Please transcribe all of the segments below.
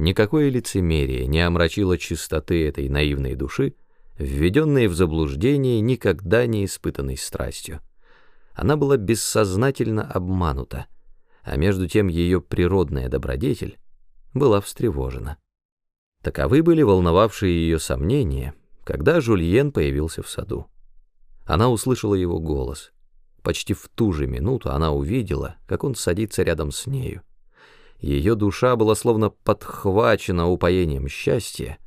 Никакое лицемерие не омрачило чистоты этой наивной души, введенной в заблуждение никогда не испытанной страстью. Она была бессознательно обманута, а между тем ее природная добродетель была встревожена. Таковы были волновавшие ее сомнения, когда Жульен появился в саду. Она услышала его голос. Почти в ту же минуту она увидела, как он садится рядом с нею. Ее душа была словно подхвачена упоением счастья,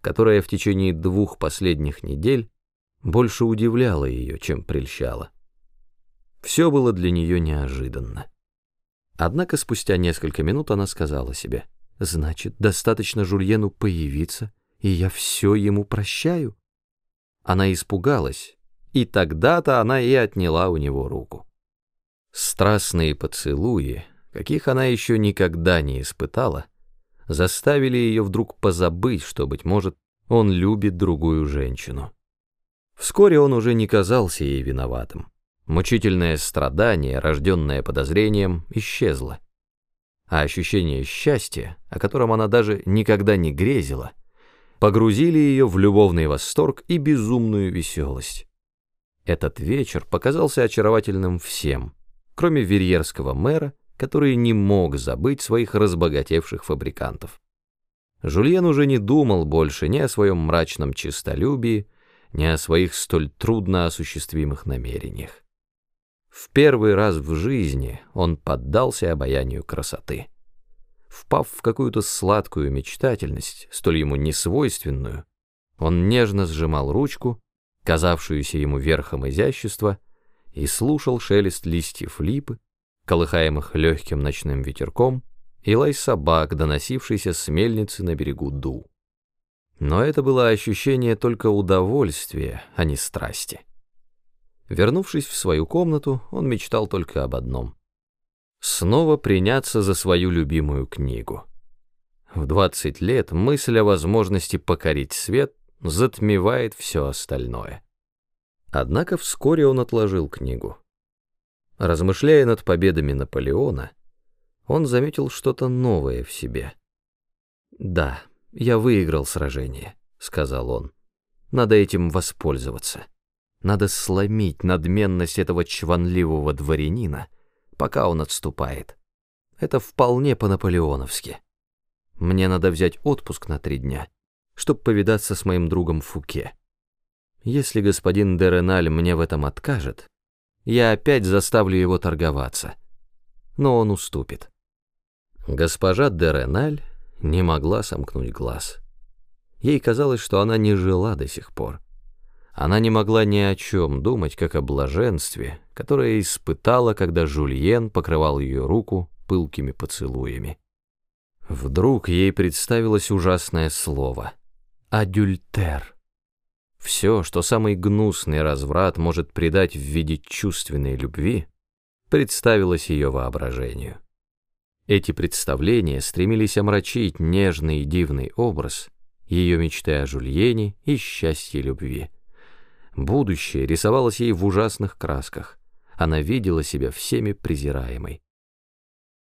которое в течение двух последних недель больше удивляло ее, чем прельщало. Все было для нее неожиданно. Однако спустя несколько минут она сказала себе, «Значит, достаточно Жульену появиться, и я все ему прощаю?» Она испугалась, и тогда-то она и отняла у него руку. Страстные поцелуи, каких она еще никогда не испытала, заставили ее вдруг позабыть, что, быть может, он любит другую женщину. Вскоре он уже не казался ей виноватым. Мучительное страдание, рожденное подозрением, исчезло. А ощущение счастья, о котором она даже никогда не грезила, погрузили ее в любовный восторг и безумную веселость. Этот вечер показался очаровательным всем, кроме верьерского мэра, который не мог забыть своих разбогатевших фабрикантов. Жульен уже не думал больше ни о своем мрачном честолюбии, ни о своих столь трудно осуществимых намерениях. В первый раз в жизни он поддался обаянию красоты. Впав в какую-то сладкую мечтательность, столь ему несвойственную, он нежно сжимал ручку казавшуюся ему верхом изящества, и слушал шелест листьев липы, колыхаемых легким ночным ветерком, и лай собак, доносившийся с мельницы на берегу Ду. Но это было ощущение только удовольствия, а не страсти. Вернувшись в свою комнату, он мечтал только об одном — снова приняться за свою любимую книгу. В двадцать лет мысль о возможности покорить свет затмевает все остальное. Однако вскоре он отложил книгу. Размышляя над победами Наполеона, он заметил что-то новое в себе. «Да, я выиграл сражение», — сказал он. «Надо этим воспользоваться. Надо сломить надменность этого чванливого дворянина, пока он отступает. Это вполне по-наполеоновски. Мне надо взять отпуск на три дня» чтобы повидаться с моим другом Фуке. Если господин Дереналь мне в этом откажет, я опять заставлю его торговаться. Но он уступит. Госпожа Дереналь не могла сомкнуть глаз. Ей казалось, что она не жила до сих пор. Она не могла ни о чем думать, как о блаженстве, которое испытала, когда Жульен покрывал ее руку пылкими поцелуями. Вдруг ей представилось ужасное слово — адюльтер. Все, что самый гнусный разврат может придать в виде чувственной любви, представилось ее воображению. Эти представления стремились омрачить нежный и дивный образ ее мечты о Жульене и счастье любви. Будущее рисовалось ей в ужасных красках. Она видела себя всеми презираемой.